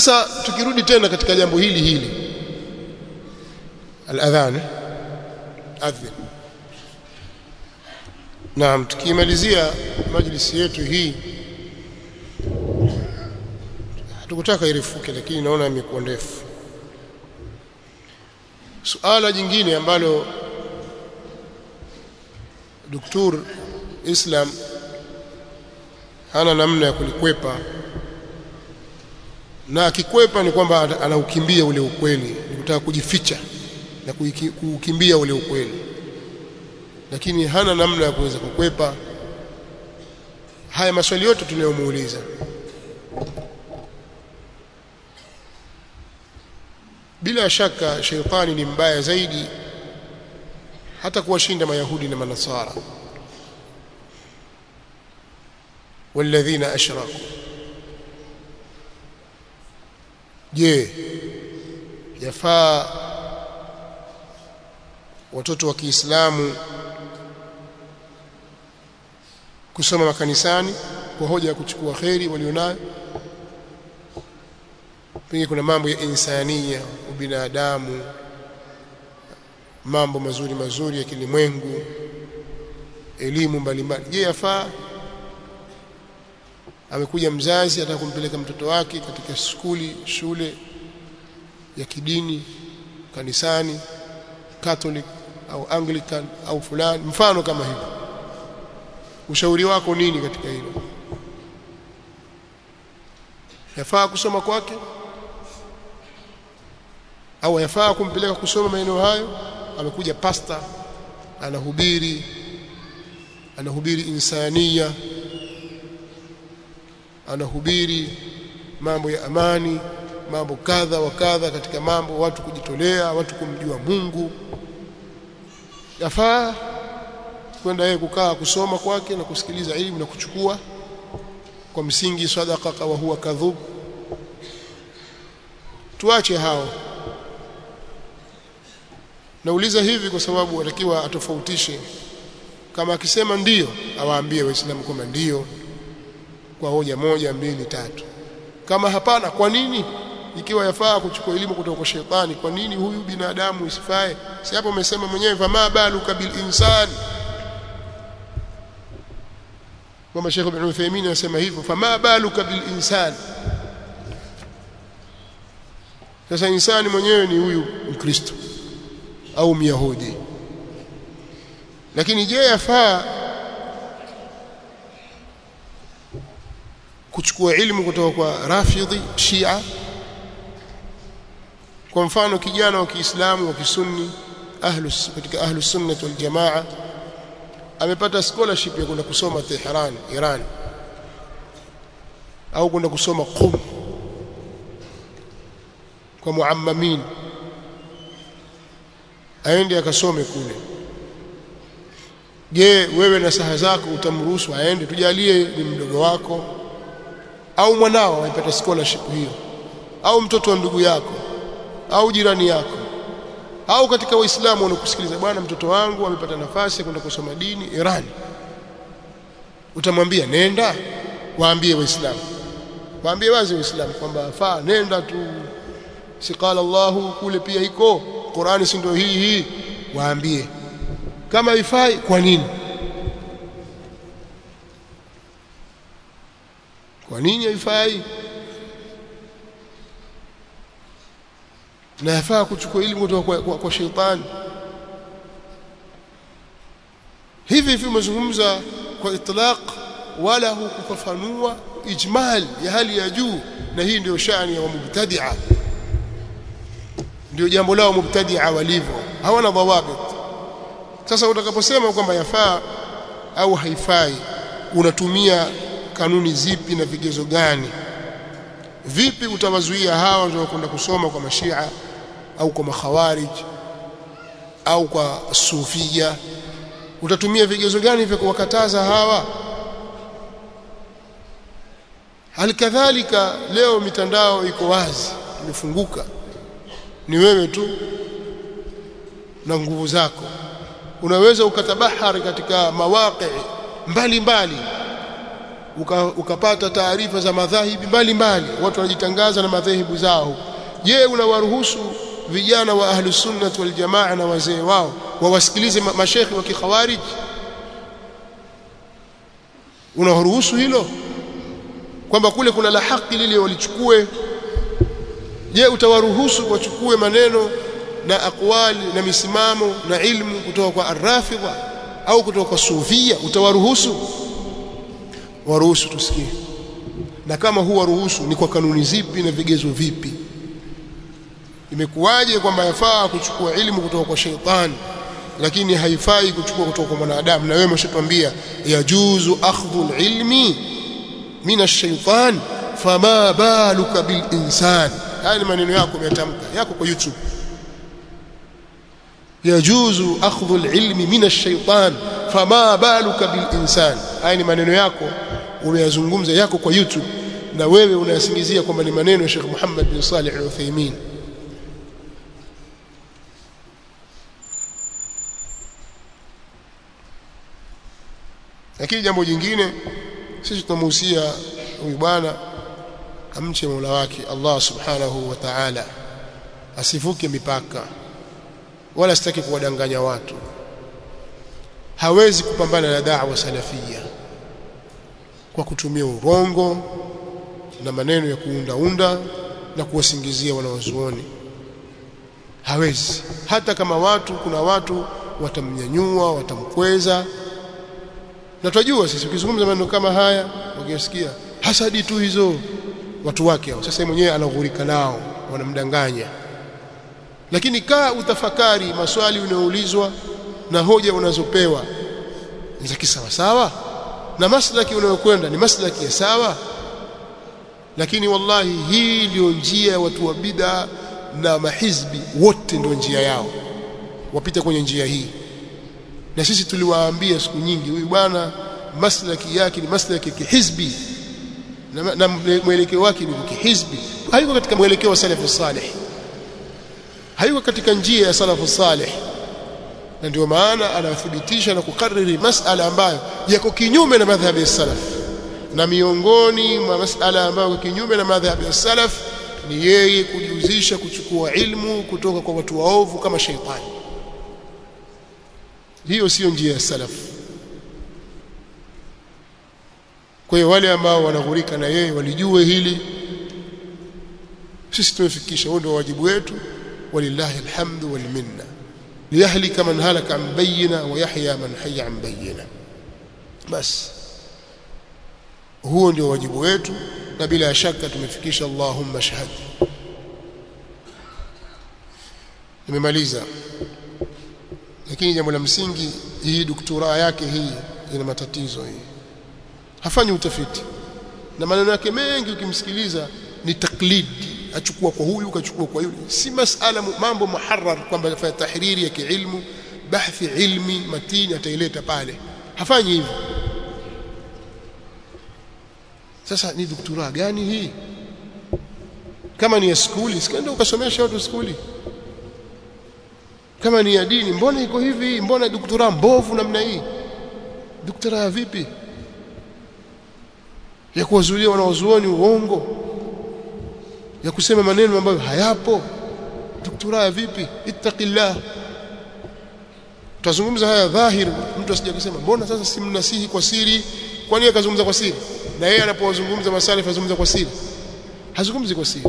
sasa tukirudi tena katika jambo hili hili. Al-adhan. Adhan naam tukimalizia majlisi yetu hii hatukutaka irefuke lakini naona imekuwa ndefu. Suala jingine ambalo Dr. Islam hana namna ya kulikwepa na akikwepa ni kwamba anaukimbia ule ukweli. Ni kutaka kujificha na kuukimbia ule ukweli. Lakini hana namna ya kuweza kukwepa. Haya maswali yote tunayomuuliza. Bila shaka sheitani ni mbaya zaidi hata kuwashinda mayahudi na manasara. Walladhina ashraku je yafaa watoto wa Kiislamu kusoma makanisani kwa hoja ya kuchukua kheri walionayo? Pengine kuna mambo ya insania ubinadamu mambo mazuri mazuri ya kilimwengu elimu mbalimbali. Je yafaa amekuja mzazi anataka kumpeleka mtoto wake katika skuli shule ya kidini kanisani catholic au anglican au fulani mfano kama hivyo. Ushauri wako nini katika hilo? Yafaa kusoma kwake? Au yafaa kumpeleka kusoma maeneo hayo? Amekuja pasta anahubiri anahubiri insania anahubiri mambo ya amani mambo kadha wa kadha katika mambo watu kujitolea watu kumjua Mungu. Yafaa kwenda yeye kukaa kusoma kwake na kusikiliza elimu na kuchukua. Kwa msingi sadaqa wa huwa kadhub tuache hao. Nauliza hivi kwa sababu atakiwa atofautishe. Kama akisema ndiyo awaambie waislamu kwamba ndiyo kwa hoja moja mbili tatu. Kama hapana kwa nini? Ikiwa yafaa kuchukua elimu kutoka kwa shetani kwa nini huyu binadamu isifae? Si hapo umesema mwenyewe fama baluka bil insani. Kama Sheikh Ibn Uthaymeen anasema hivyo fama baluka bil insani. Sasa insani mwenyewe ni huyu mkristo au myahudi. Lakini je yafaa kuchukua ilmu kutoka kwa rafidhi shia. Kwa mfano kijana wa Kiislamu wa Kisunni ahlus katika ahlus sunnah wal jamaa amepata scholarship ya kwenda kusoma Tehran Iran au kwenda kusoma Qum kwa muammamin. Aende akasome kule. Je wewe na saha zako utamruhusu aende? Tujalie ni mdogo wako au mwanao amepata scholarship hiyo au mtoto wa ndugu yako au jirani yako au katika waislamu wanakusikiliza bwana mtoto wangu amepata nafasi ya kwenda kusoma dini Iran. Utamwambia nenda waambie waislamu. Waambie wazi waislamu kwamba faa nenda tu. Si qala Allahu kule pia iko. Qurani si ndio hii hii? Waambie. Kama ifai kwa nini kwa nini haifai? Na yafaa kuchukua elimu kutoka kwa, kwa, kwa sheitani hivi hivi umezungumza kwa itlaq wala hukufafanua ijmal ya hali ya juu na hii ndio shani ya mubtadia. Ndio jambo lao mubtadia walivyo hawana dhawabit sasa utakaposema kwamba yafaa au haifai unatumia kanuni zipi na vigezo gani? Vipi utawazuia hawa wanaokwenda kusoma kwa mashia au kwa makhawarij au kwa sufia? Utatumia vigezo gani vya kuwakataza hawa? Halikadhalika leo mitandao iko wazi imefunguka. Ni wewe tu na nguvu zako. Unaweza ukatabahari katika mawaqi mbalimbali uka, ukapata taarifa za madhahibi mbalimbali. Watu wanajitangaza na madhahibu zao. Je unawaruhusu vijana wa ahlu sunnah wal jamaa na wazee wao? Wawasikilize ma mashekhi wa kikhawarij? Unaruhusu hilo? Kwamba kule kuna la haki lile walichukue. Je utawaruhusu wachukue maneno na akwali na misimamo na ilmu kutoka kwa arrafidha au kutoka kwa sufia? Utawaruhusu waruhusu tusikie. Na kama huwa ruhusu ni kwa kanuni zipi na vigezo vipi? Imekuwaje kwamba yafaa kuchukua ilmu kutoka kwa sheitani lakini haifai kuchukua kutoka kwa mwanadamu? Na wewe umeshatwambia yajuzu akhdhu ilmi min ash-shaytan fama baluka bil insan haya ni maneno yako umetamka yako kwa youtube. Yajuzu akhdhu al-ilmi min ash-shaytan fama baluka bil insan haya ni maneno yako umeyazungumza yako kwa youtube na wewe unayasingizia kwamba ni maneno ya Sheikh Muhammad bin Salih al-Uthaymeen lakini jambo jingine sisi tunamuhusia huyu bwana amche Mola wake Allah subhanahu wa ta'ala asivuke mipaka wala sitaki kuwadanganya watu. Hawezi kupambana na da'wa salafia kwa kutumia urongo na maneno ya kuundaunda na kuwasingizia wanawazuoni. Hawezi. Hata kama watu kuna watu watamnyanyua watamkweza. Na tunajua sisi ukizungumza maneno kama haya wakisikia hasadi tu hizo watu wake hao. Sasa mwenyewe anaghurika nao wanamdanganya. Lakini kaa utafakari maswali unayoulizwa na hoja unazopewa ni za kisawasawa? sawa na maslaki unayokwenda ni maslaki ya sawa? Lakini wallahi hii ndio njia ya watu wa bid'a na mahizbi wote ndio njia yao. Wapita kwenye njia hii. Na sisi tuliwaambia siku nyingi huyu bwana maslaki yake ni maslaki ya kihizbi. Na, na mwelekeo wake ni kihizbi. Hayuko katika mwelekeo wa salafu salih hayuko katika njia ya salafu salih na ndio maana anathibitisha na kukariri masala ambayo yako kinyume na madhhabi ya salaf. Na miongoni mwa masala ambayo yako kinyume na madhhabi ya salaf ni yeye kujihusisha kuchukua ilmu kutoka kwa watu waovu kama sheitani. Hiyo sio njia ya salaf. Kwa hiyo wale ambao wanaghurika na yeye walijue hili. Sisi tumefikisha huo ndio wajibu wetu. Walillahi alhamdu wal minna liyahlika man halaka an bayyina wa yahya man hayya an bayyina bas huo ndio wajibu wetu na bila shaka tumefikisha Allahumma shahad nimemaliza. Lakini jambo la msingi hii doktora yake hii ina matatizo hii. Hafanyi utafiti. Na maneno yake mengi ukimsikiliza ni taklid achukua kwa huyu kachukua kwa yule. Si masala mambo muharrar kwamba afanya tahriri ya kiilmu bahthi ilmi matini ataileta pale. Hafanyi hivyo. Sasa ni doktora gani hii? Kama ni ya skuli sikaenda ukasomesha watu skuli. Kama ni ya dini mbona iko hivi? Mbona doktora mbovu namna hii? Doktora vipi? Ya kuwazulia wanaozuoni uongo ya kusema maneno ambayo hayapo. Doktora vipi? Ittaqillah. Tutazungumza haya dhahir mtu asije kusema mbona sasa simnasihi kwa siri? Kwa nini akazungumza kwa siri? Na yeye anapozungumza masalifu azungumza kwa siri. Hazungumzi kwa siri.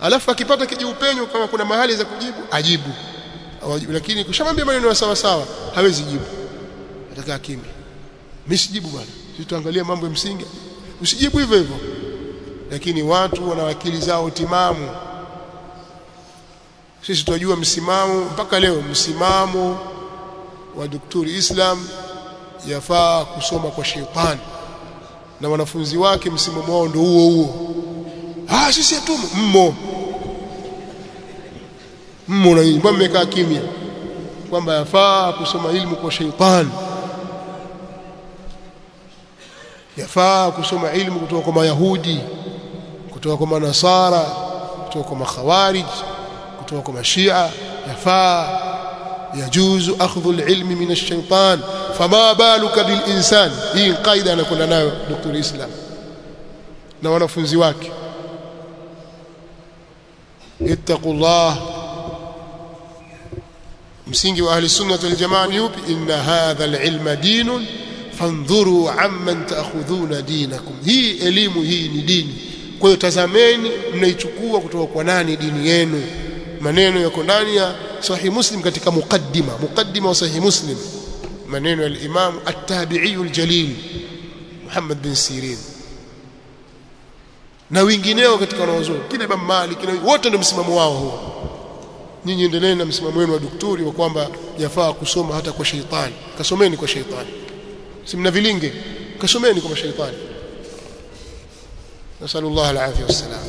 Alafu akipata kijiupenyo kama kuna mahali za kujibu ajibu. Awajibu lakini kushamwambia maneno ya sawa sawa hawezi jibu. Atakaa kimya. Msijibu bwana. Sisi tuangalie mambo ya msingi. Usijibu hivyo hivyo lakini watu wana akili zao timamu. Sisi tunajua msimamo mpaka leo msimamo wa daktari Islam yafaa kusoma kwa shetani. Na wanafunzi wake msimamo wao ndio huo huo. Ah sisi hatumo mmo. Mmo na nyinyi mmekaa kimya? Kwamba yafaa kusoma ilmu kwa shetani. Yafaa kusoma ilmu kutoka kwa mayahudi kutoka kwa manasara kutoka kwa makhawarij kutoka kwa mashia yafaa yajuzu akhdhu alilmi min ash-shaytan fama baluka bil insan hii qaida anakwenda nayo Dr. Islam na wanafunzi wake ittaqullah msingi wa ahli sunnah wal jamaa ni upi inna hadha alilma dinun fandhuru amman ta'khudhuna dinakum hii elimu hii ni dini kwa hiyo tazameni mnaichukua kutoka kwa nani dini yenu? Maneno yako ndani ya sahih muslim katika mukaddima mukaddima wa sahih muslim. Maneno ya al-imam at-tabi'i al-jalil Muhammad bin Sirin. Na wengineo katika wanaozuri kina Imam Malik na wote ndio msimamo wao huo. Nyinyi endeleeni na msimamo wenu wa daktari wa kwamba yafaa kusoma hata kwa sheitani. Kasomeni kwa sheitani. Simna vilinge? Kasomeni kwa sheitani nasallallahu alafia wassalam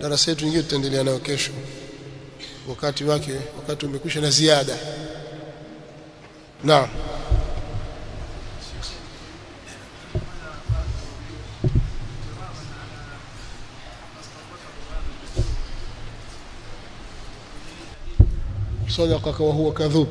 darasa yetu nyingine tutaendelea nayo kesho wakati wake wakati umekwisha na ziada naam صدقك وهو كذوب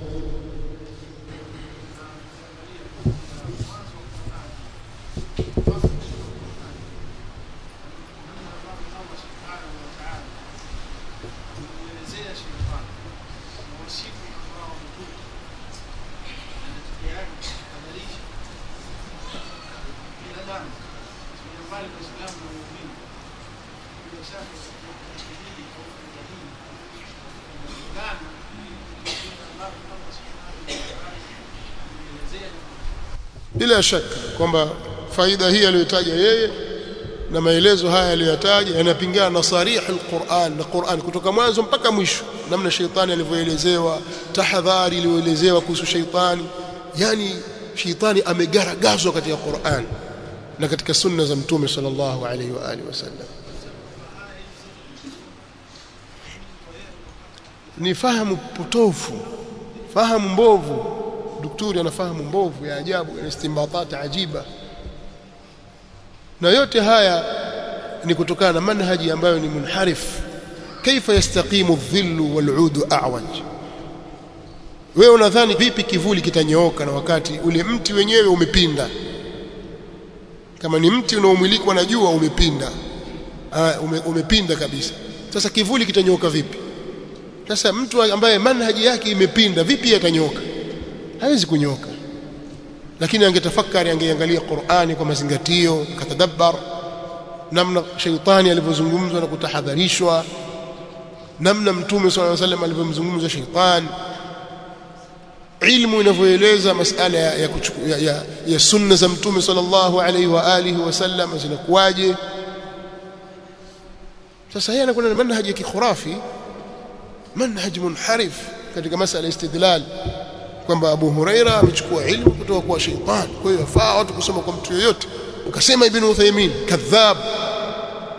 bila shaka kwamba faida hii aliyotaja yeye na maelezo haya aliyotaja yanapingana na sarihi alquran na Qur'an kutoka mwanzo mpaka mwisho. Namna sheitani alivyoelezewa tahadhari iliyoelezewa kuhusu sheitani yani sheitani amegaragazwa katika Qur'an na katika sunna za mtume sallallahu alaihi wa alihi wasallam. Ni fahamu potofu fahamu mbovu daktari anafahamu mbovu ya ajabu ya istimbatati ajiba. Na yote haya ni kutokana na manhaji ambayo ni munharif. Kaifa yastaqimu dhillu wal'udu a'waj? Wewe unadhani vipi kivuli kitanyooka na wakati ule mti wenyewe umepinda? Kama ni mti unaomulikwa na jua umepinda. Uh, ume, umepinda kabisa. Sasa kivuli kitanyooka vipi? Sasa mtu ambaye manhaji yake imepinda vipi atanyooka hawezi kunyoka. Lakini angetafakari angeangalia Qur'ani kwa mazingatio katadabbar namna shaitani alivyozungumzwa na kutahadharishwa namna mtume swalla alayhi wasallam alivyomzungumza shaitani ilmu inavyoeleza masala ya, ya, ya, ya, ya sunna za mtume sallallahu alaihi wa alihi wasallam zinakuwaje? Sasa yeye anakuwa na manhaji ya kikhurafi manhaj munharif katika masala istidlal kwamba Abu Huraira amechukua ilmu kutoka kwa sheitani kwa hiyo yafaa watu kusoma kwa mtu yoyote. Ukasema Ibn Uthaymeen kadhab.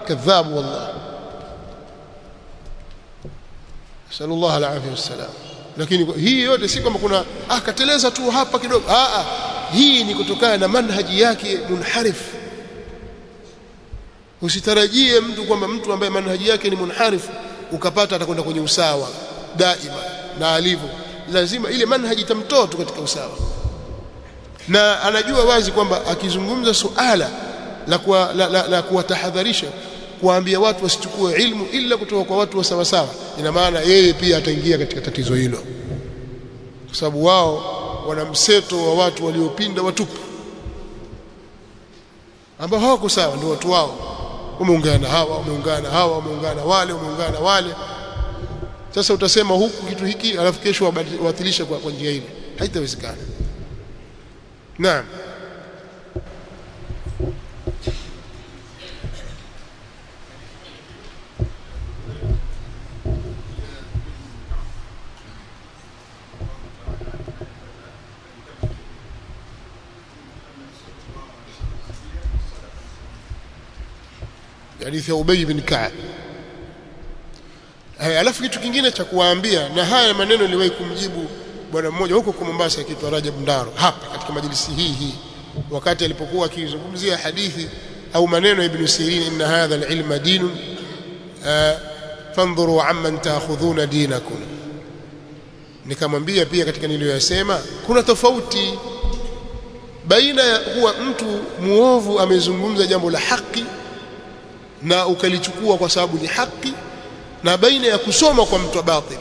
Kadhab wallah. Sallallahu alafia wasallam lakini hii yote si kwamba kuna ah kateleza tu hapa kidogo. Ah ah. Hii ni kutokana na manhaji yake munharif. Usitarajie mtu kwamba mtu ambaye manhaji yake ni munharif ukapata atakwenda kwenye usawa daima na alivyo lazima ile manhaji itamtoa tu katika usawa. Na anajua wazi kwamba akizungumza suala la kuwa, la, la, la kuwatahadharisha kuwaambia watu wasichukue ilmu ila kutoka kwa watu wa sawa sawa ina maana yeye pia ataingia katika tatizo hilo. Kwa sababu wao wana mseto wa watu waliopinda watupu ambao hawako sawa. Ndio watu wao umeungana hawa umeungana hawa umeungana wale umeungana wale sasa utasema huku kitu hiki alafu kesho wabatilisha kwa, kwa njia ile. Haitawezekana. Naam. Hadithi ya Ubay bin alafu kitu kingine cha kuwaambia na haya maneno niliwahi kumjibu bwana mmoja huko kwa Mombasa akiitwa Rajab Ndaro hapa katika majlisi hii hii wakati alipokuwa akizungumzia hadithi au maneno ya Ibn Sirin inna hadha alilma dinu dinun fandhuru amman ta'khudhuna dinakum. Nikamwambia pia katika niliyoyasema kuna tofauti baina ya kuwa mtu muovu amezungumza jambo la haki na ukalichukua kwa sababu ni haki na baina ya kusoma kwa mtu wa batil.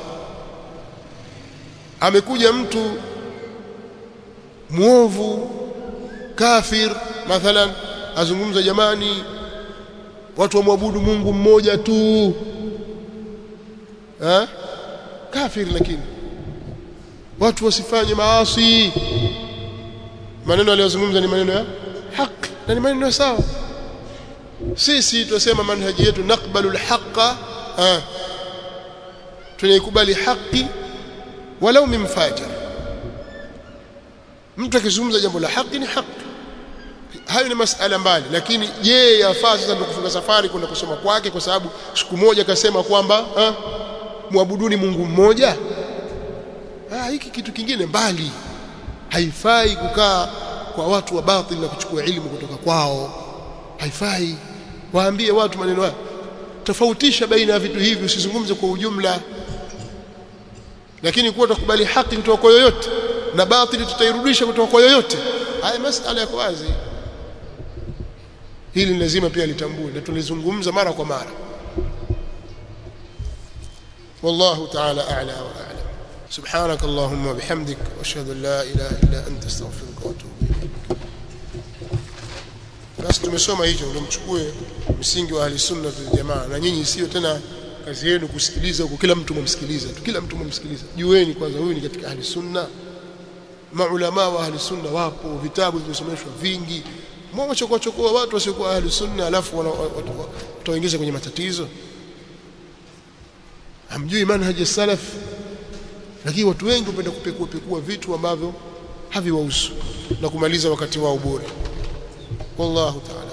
Amekuja mtu muovu kafir mathalan azungumza jamani watu wamwabudu Mungu mmoja tu. Ha? kafir lakini. Watu wasifanye maasi. Maneno aliyozungumza ni maneno ya haki na ni maneno sawa. Sisi tunasema manhaji yetu nakbalu alhaqa tunaikubali haki walau mimfaja mtu akizungumza jambo la haki ni haki. Hayo ni masala mbali lakini je yafaa sasa kufunga safari kwenda kusoma kwake kwa sababu siku moja akasema kwamba muabuduni Mungu mmoja? Ah hiki kitu kingine mbali. Haifai kukaa kwa watu wa batil na kuchukua elimu kutoka kwao. Haifai. Waambie watu maneno haya tofautisha baina ya vitu hivi usizungumze kwa ujumla lakini kuwa tukubali haki kutoka kwa yoyote na batili tutairudisha kutoka kwa yoyote haya masala yako wazi hili lazima pia litambue na tulizungumza mara kwa mara والله تعالى أعلى وأعلم سبحانك اللهم وبحمدك واشهد ان لا اله الا انت استغفرك واتوب basi tumesoma hicho ndio mchukue msingi wa ahlisunna waljamaa na nyinyi isiyo tena kazi yenu kusikiliza huko kila mtu mumsikiliza tu kila mtu mumsikiliza jueni kwanza huyu ni katika ahlisunna maulama wa ahlisunna wapo vitabu vimesomeshwa vingi. Mwachokochokoa watu wasiokuwa ahlisunna alafu watawaingiza kwenye matatizo. Hamjui manhaji salaf lakini watu wengi hupenda kupekua pekua vitu ambavyo haviwahusu na kumaliza wakati wao bure. والله تعالى